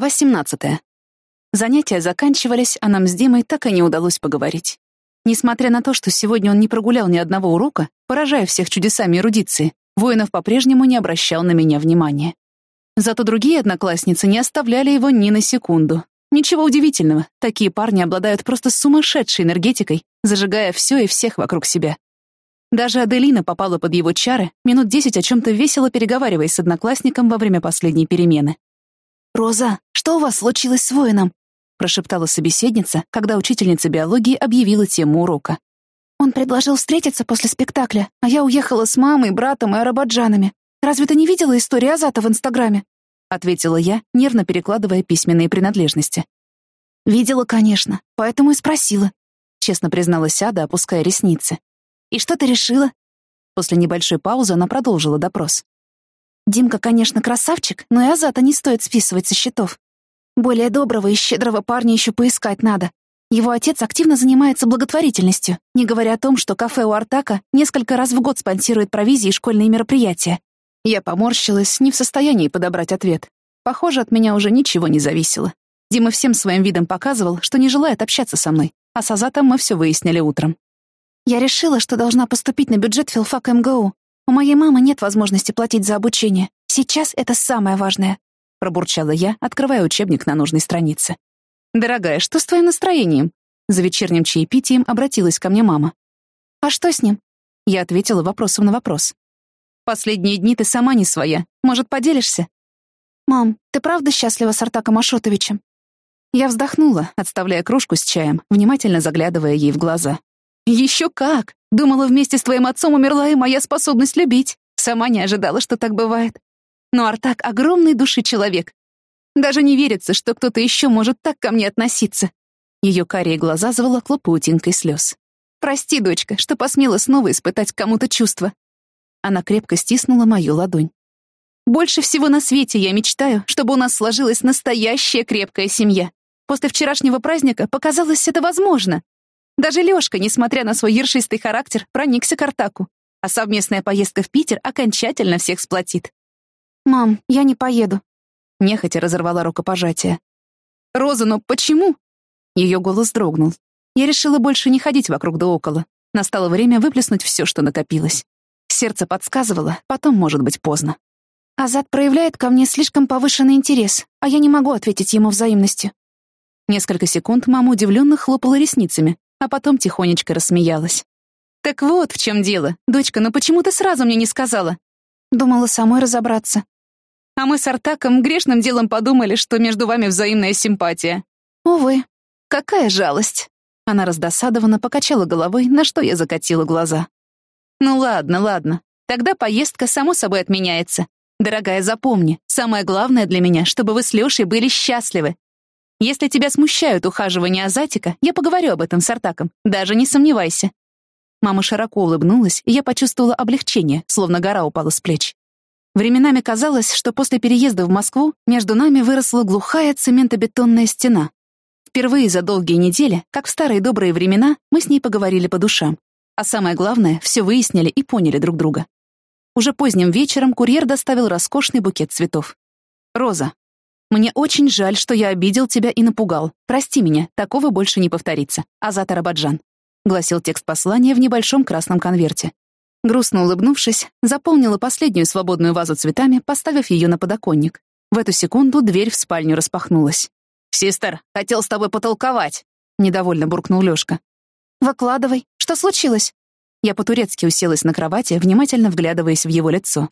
Глава 17. Занятия заканчивались, а нам с Димой так и не удалось поговорить. Несмотря на то, что сегодня он не прогулял ни одного урока, поражая всех чудесами эрудиции, Воинов по-прежнему не обращал на меня внимания. Зато другие одноклассницы не оставляли его ни на секунду. Ничего удивительного, такие парни обладают просто сумасшедшей энергетикой, зажигая все и всех вокруг себя. Даже Аделина попала под его чары, минут десять о чем-то весело переговариваясь с одноклассником во время последней перемены. «Роза, что у вас случилось с воином?» прошептала собеседница, когда учительница биологии объявила тему урока. «Он предложил встретиться после спектакля, а я уехала с мамой, братом и арабаджанами. Разве ты не видела историю Азата в Инстаграме?» ответила я, нервно перекладывая письменные принадлежности. «Видела, конечно, поэтому и спросила», честно призналась Ада, опуская ресницы. «И что ты решила?» После небольшой паузы она продолжила допрос. Димка, конечно, красавчик, но и Азата не стоит списывать со счетов. Более доброго и щедрого парня еще поискать надо. Его отец активно занимается благотворительностью, не говоря о том, что кафе у Артака несколько раз в год спонсирует провизии и школьные мероприятия. Я поморщилась, не в состоянии подобрать ответ. Похоже, от меня уже ничего не зависело. Дима всем своим видом показывал, что не желает общаться со мной, а с Азатом мы все выяснили утром. Я решила, что должна поступить на бюджет филфак МГУ, у моей мамы нет возможности платить за обучение. Сейчас это самое важное», — пробурчала я, открывая учебник на нужной странице. «Дорогая, что с твоим настроением?» За вечерним чаепитием обратилась ко мне мама. «А что с ним?» Я ответила вопросом на вопрос. «Последние дни ты сама не своя. Может, поделишься?» «Мам, ты правда счастлива с Артаком Ашотовичем?» Я вздохнула, отставляя кружку с чаем, внимательно заглядывая ей в глаза. «Еще как! Думала, вместе с твоим отцом умерла и моя способность любить. Сама не ожидала, что так бывает. Но Артак — огромный души человек. Даже не верится, что кто-то еще может так ко мне относиться». Ее карие глаза заволокло паутинкой слез. «Прости, дочка, что посмела снова испытать кому-то чувства». Она крепко стиснула мою ладонь. «Больше всего на свете я мечтаю, чтобы у нас сложилась настоящая крепкая семья. После вчерашнего праздника показалось это возможно. Даже Лёшка, несмотря на свой ершистый характер, проникся к Артаку, а совместная поездка в Питер окончательно всех сплотит. «Мам, я не поеду», — нехотя разорвала рукопожатие. «Роза, но почему?» Ее голос дрогнул. Я решила больше не ходить вокруг да около. Настало время выплеснуть все, что накопилось. Сердце подсказывало, потом может быть поздно. Азат проявляет ко мне слишком повышенный интерес, а я не могу ответить ему взаимностью. Несколько секунд мама удивленно хлопала ресницами, а потом тихонечко рассмеялась. «Так вот в чем дело. Дочка, ну почему ты сразу мне не сказала?» Думала самой разобраться. А мы с Артаком грешным делом подумали, что между вами взаимная симпатия. Увы, какая жалость. Она раздосадованно покачала головой, на что я закатила глаза. Ну ладно, ладно. Тогда поездка само собой отменяется. Дорогая, запомни, самое главное для меня, чтобы вы с Лешей были счастливы. Если тебя смущают ухаживания Азатика, я поговорю об этом с Артаком, даже не сомневайся». Мама широко улыбнулась, и я почувствовала облегчение, словно гора упала с плеч. Временами казалось, что после переезда в Москву между нами выросла глухая цементобетонная стена. Впервые за долгие недели, как в старые добрые времена, мы с ней поговорили по душам. А самое главное, все выяснили и поняли друг друга. Уже поздним вечером курьер доставил роскошный букет цветов. «Роза, мне очень жаль, что я обидел тебя и напугал. Прости меня, такого больше не повторится. Азат Арабаджан», — гласил текст послания в небольшом красном конверте. Грустно улыбнувшись, заполнила последнюю свободную вазу цветами, поставив ее на подоконник. В эту секунду дверь в спальню распахнулась. «Систер, хотел с тобой потолковать», — недовольно буркнул Лёшка. «Выкладывай. Что случилось?» Я по-турецки уселась на кровати, внимательно вглядываясь в его лицо.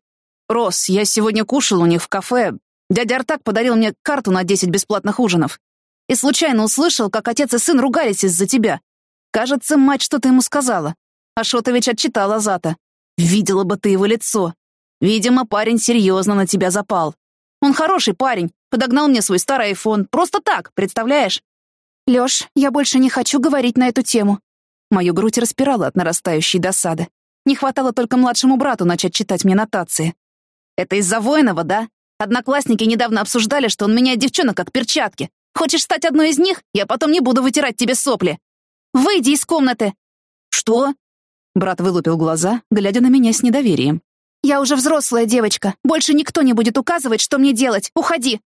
«Рос, я сегодня кушал у них в кафе, Дядя Артак подарил мне карту на 10 бесплатных ужинов. И случайно услышал, как отец и сын ругались из-за тебя. Кажется, мать что-то ему сказала. Ашотович отчитал Азата. Видела бы ты его лицо. Видимо, парень серьезно на тебя запал. Он хороший парень, подогнал мне свой старый айфон. Просто так, представляешь? Лёш, я больше не хочу говорить на эту тему. Мою грудь распирала от нарастающей досады. Не хватало только младшему брату начать читать мне нотации. Это из-за Воинова, да? Одноклассники недавно обсуждали, что он меняет девчонок как перчатки. Хочешь стать одной из них? Я потом не буду вытирать тебе сопли. Выйди из комнаты!» «Что?» Брат вылупил глаза, глядя на меня с недоверием. «Я уже взрослая девочка. Больше никто не будет указывать, что мне делать. Уходи!»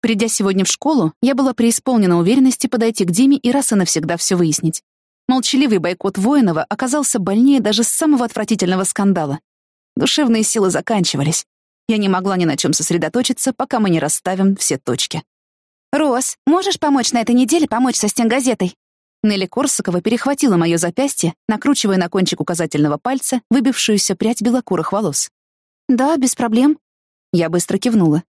Придя сегодня в школу, я была преисполнена уверенности подойти к Диме и раз и навсегда все выяснить. Молчаливый бойкот Воинова оказался больнее даже самого отвратительного скандала. Душевные силы заканчивались. Я не могла ни на чем сосредоточиться, пока мы не расставим все точки. «Рос, можешь помочь на этой неделе помочь со стенгазетой?» Нелли Корсакова перехватила мое запястье, накручивая на кончик указательного пальца выбившуюся прядь белокурых волос. «Да, без проблем». Я быстро кивнула.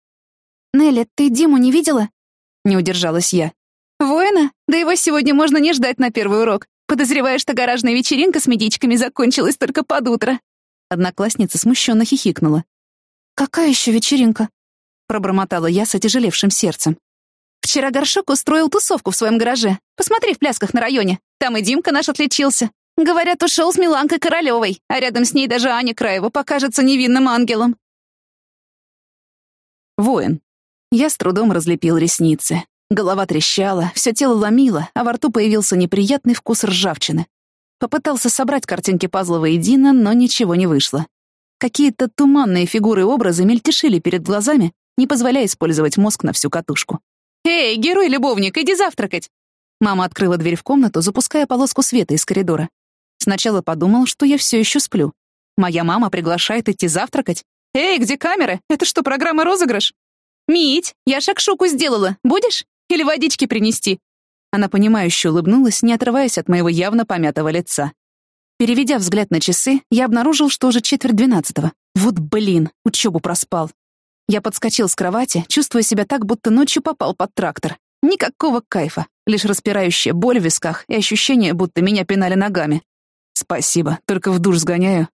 «Нелли, ты Диму не видела?» Не удержалась я. «Воина? Да его сегодня можно не ждать на первый урок. Подозреваю, что гаражная вечеринка с медичками закончилась только под утро». Одноклассница смущенно хихикнула. «Какая еще вечеринка?» Пробормотала я с отяжелевшим сердцем. Вчера Горшок устроил тусовку в своем гараже. Посмотри в плясках на районе. Там и Димка наш отличился. Говорят, ушел с Миланкой Королевой, а рядом с ней даже Аня Краева покажется невинным ангелом. Воин. Я с трудом разлепил ресницы. Голова трещала, все тело ломило, а во рту появился неприятный вкус ржавчины. Попытался собрать картинки пазла воедино, но ничего не вышло. Какие-то туманные фигуры и образы мельтешили перед глазами, не позволяя использовать мозг на всю катушку. «Эй, герой-любовник, иди завтракать!» Мама открыла дверь в комнату, запуская полоску света из коридора. Сначала подумал, что я все еще сплю. Моя мама приглашает идти завтракать. «Эй, где камеры? Это что, программа розыгрыш?» «Мить, я шакшуку сделала. Будешь? Или водички принести?» Она понимающе улыбнулась, не отрываясь от моего явно помятого лица. Переведя взгляд на часы, я обнаружил, что уже четверть двенадцатого. Вот блин, учебу проспал. Я подскочил с кровати, чувствуя себя так, будто ночью попал под трактор. Никакого кайфа, лишь распирающая боль в висках и ощущение, будто меня пинали ногами. Спасибо, только в душ сгоняю.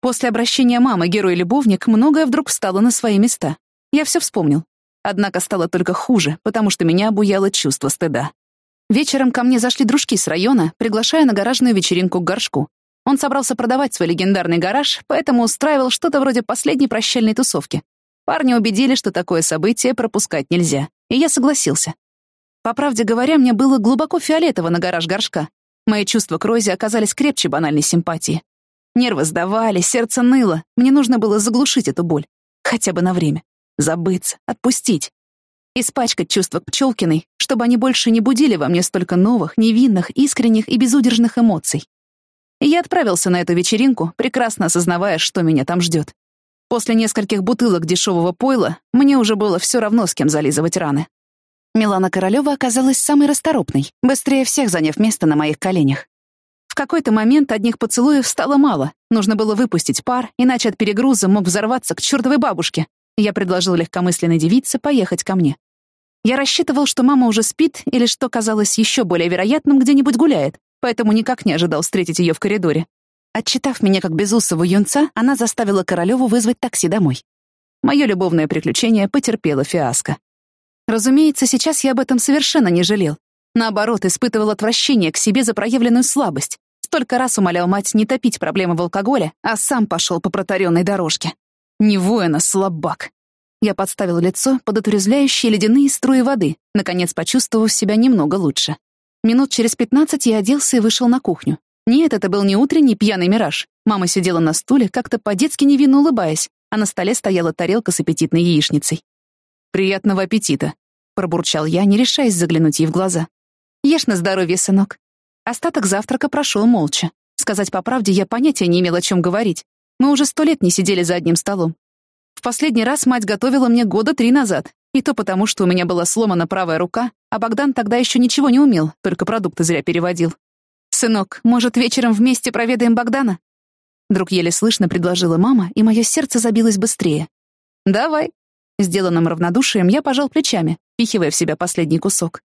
После обращения мамы герой-любовник многое вдруг встало на свои места. Я все вспомнил. Однако стало только хуже, потому что меня обуяло чувство стыда. Вечером ко мне зашли дружки с района, приглашая на гаражную вечеринку к горшку. Он собрался продавать свой легендарный гараж, поэтому устраивал что-то вроде последней прощальной тусовки. Парни убедили, что такое событие пропускать нельзя, и я согласился. По правде говоря, мне было глубоко фиолетово на гараж горшка. Мои чувства к Розе оказались крепче банальной симпатии. Нервы сдавали, сердце ныло. Мне нужно было заглушить эту боль. Хотя бы на время. Забыться, отпустить. Испачкать чувства к Пчелкиной, чтобы они больше не будили во мне столько новых, невинных, искренних и безудержных эмоций. Я отправился на эту вечеринку, прекрасно осознавая, что меня там ждет. После нескольких бутылок дешевого пойла мне уже было все равно, с кем зализывать раны. Милана Королева оказалась самой расторопной, быстрее всех заняв место на моих коленях. В какой-то момент одних поцелуев стало мало, нужно было выпустить пар, иначе от перегруза мог взорваться к чертовой бабушке. Я предложил легкомысленной девице поехать ко мне. Я рассчитывал, что мама уже спит или, что казалось еще более вероятным, где-нибудь гуляет, поэтому никак не ожидал встретить ее в коридоре. Отчитав меня как безусого юнца, она заставила Королеву вызвать такси домой. Мое любовное приключение потерпело фиаско. Разумеется, сейчас я об этом совершенно не жалел. Наоборот, испытывал отвращение к себе за проявленную слабость. Столько раз умолял мать не топить проблемы в алкоголе, а сам пошел по протаренной дорожке. Не воина, слабак. Я подставил лицо под отрезвляющие ледяные струи воды, наконец почувствовав себя немного лучше. Минут через пятнадцать я оделся и вышел на кухню. Нет, это был не утренний пьяный мираж. Мама сидела на стуле, как-то по-детски невинно улыбаясь, а на столе стояла тарелка с аппетитной яичницей. «Приятного аппетита», — пробурчал я, не решаясь заглянуть ей в глаза. «Ешь на здоровье, сынок». Остаток завтрака прошел молча. Сказать по правде, я понятия не имел, о чем говорить. Мы уже сто лет не сидели за одним столом. В последний раз мать готовила мне года три назад, и то потому, что у меня была сломана правая рука, а Богдан тогда еще ничего не умел, только продукты зря переводил. «Сынок, может, вечером вместе проведаем Богдана?» Вдруг еле слышно предложила мама, и мое сердце забилось быстрее. «Давай». Сделанным равнодушием я пожал плечами, пихивая в себя последний кусок.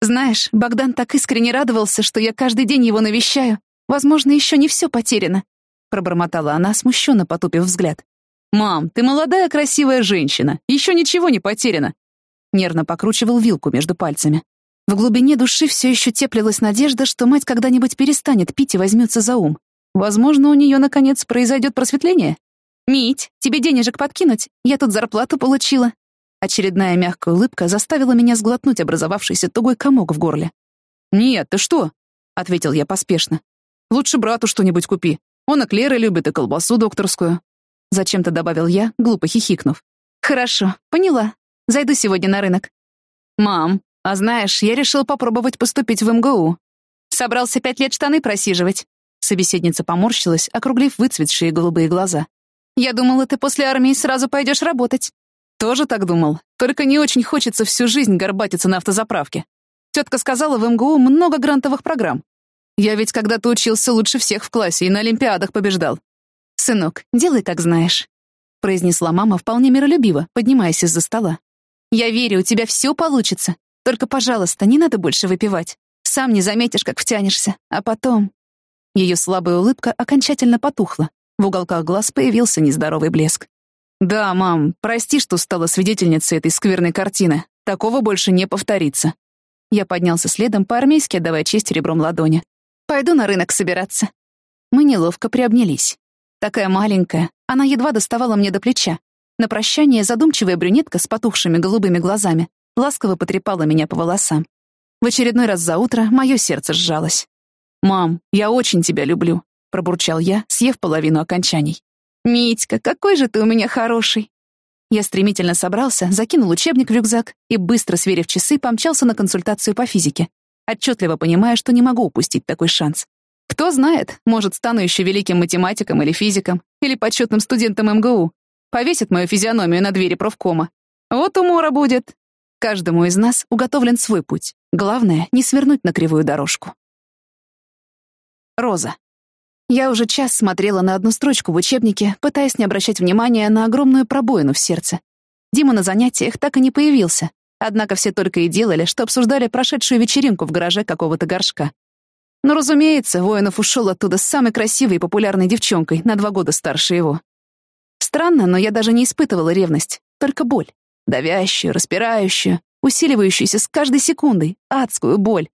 «Знаешь, Богдан так искренне радовался, что я каждый день его навещаю. Возможно, еще не все потеряно», — пробормотала она, смущенно потупив взгляд. «Мам, ты молодая красивая женщина, еще ничего не потеряно». Нервно покручивал вилку между пальцами. В глубине души все еще теплилась надежда, что мать когда-нибудь перестанет пить и возьмется за ум. Возможно, у нее, наконец, произойдет просветление. «Мить, тебе денежек подкинуть? Я тут зарплату получила». Очередная мягкая улыбка заставила меня сглотнуть образовавшийся тугой комок в горле. «Нет, ты что?» — ответил я поспешно. «Лучше брату что-нибудь купи. Он эклеры любит и колбасу докторскую». Зачем-то добавил я, глупо хихикнув. «Хорошо, поняла. Зайду сегодня на рынок. «Мам, а знаешь, я решил попробовать поступить в МГУ. Собрался пять лет штаны просиживать». Собеседница поморщилась, округлив выцветшие голубые глаза. «Я думала, ты после армии сразу пойдешь работать». «Тоже так думал. Только не очень хочется всю жизнь горбатиться на автозаправке. Тетка сказала, в МГУ много грантовых программ. Я ведь когда-то учился лучше всех в классе и на Олимпиадах побеждал. «Сынок, делай, как знаешь», — произнесла мама вполне миролюбиво, поднимаясь из-за стола. «Я верю, у тебя все получится. Только, пожалуйста, не надо больше выпивать. Сам не заметишь, как втянешься. А потом...» Ее слабая улыбка окончательно потухла. В уголках глаз появился нездоровый блеск. «Да, мам, прости, что стала свидетельницей этой скверной картины. Такого больше не повторится». Я поднялся следом, по-армейски отдавая честь ребром ладони. «Пойду на рынок собираться». Мы неловко приобнялись. Такая маленькая, она едва доставала мне до плеча. На прощание задумчивая брюнетка с потухшими голубыми глазами ласково потрепала меня по волосам. В очередной раз за утро мое сердце сжалось. «Мам, я очень тебя люблю», — пробурчал я, съев половину окончаний. «Митька, какой же ты у меня хороший!» Я стремительно собрался, закинул учебник в рюкзак и, быстро сверив часы, помчался на консультацию по физике, отчетливо понимая, что не могу упустить такой шанс. Кто знает, может, стану еще великим математиком или физиком, или почетным студентом МГУ. Повесят мою физиономию на двери профкома. Вот умора будет. Каждому из нас уготовлен свой путь. Главное — не свернуть на кривую дорожку. Роза. Я уже час смотрела на одну строчку в учебнике, пытаясь не обращать внимания на огромную пробоину в сердце. Дима на занятиях так и не появился, однако все только и делали, что обсуждали прошедшую вечеринку в гараже какого-то горшка. Но, разумеется, Воинов ушел оттуда с самой красивой и популярной девчонкой, на два года старше его. Странно, но я даже не испытывала ревность, только боль. Давящую, распирающую, усиливающуюся с каждой секундой, адскую боль.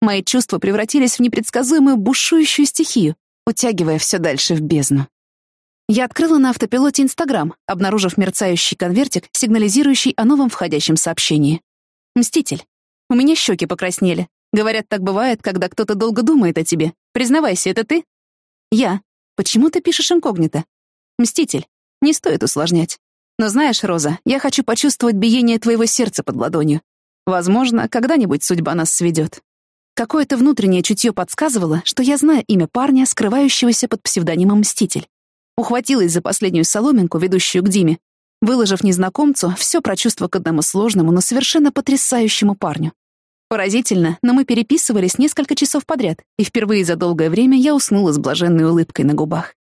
Мои чувства превратились в непредсказуемую бушующую стихию, утягивая все дальше в бездну. Я открыла на автопилоте Инстаграм, обнаружив мерцающий конвертик, сигнализирующий о новом входящем сообщении. «Мститель. У меня щеки покраснели. Говорят, так бывает, когда кто-то долго думает о тебе. Признавайся, это ты? Я. Почему ты пишешь инкогнито? Мститель. Не стоит усложнять. Но знаешь, Роза, я хочу почувствовать биение твоего сердца под ладонью. Возможно, когда-нибудь судьба нас сведет. Какое-то внутреннее чутье подсказывало, что я знаю имя парня, скрывающегося под псевдонимом Мститель. Ухватилась за последнюю соломинку, ведущую к Диме, выложив незнакомцу все про чувство к одному сложному, но совершенно потрясающему парню. Поразительно, но мы переписывались несколько часов подряд, и впервые за долгое время я уснула с блаженной улыбкой на губах.